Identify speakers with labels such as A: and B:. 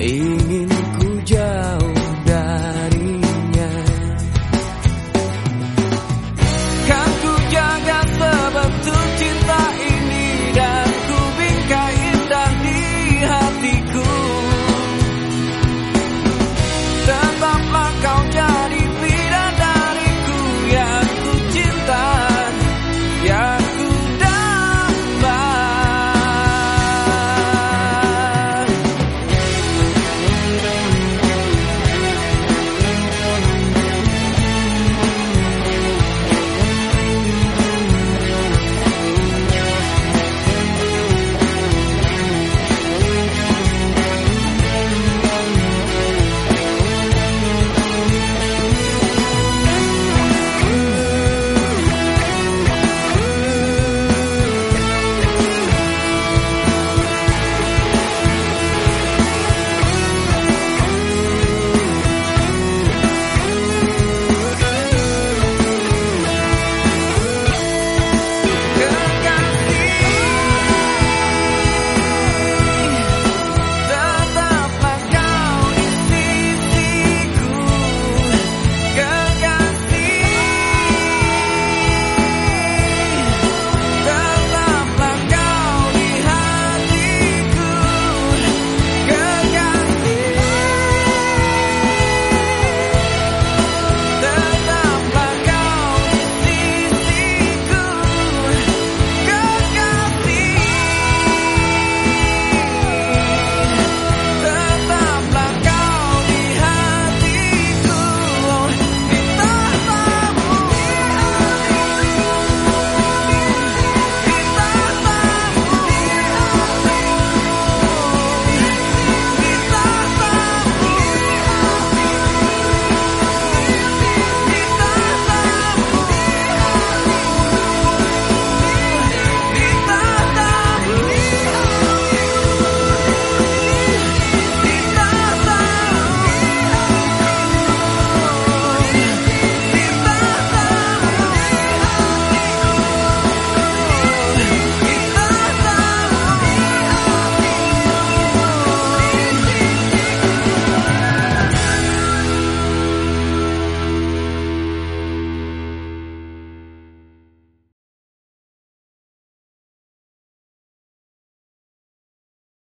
A: 黎明。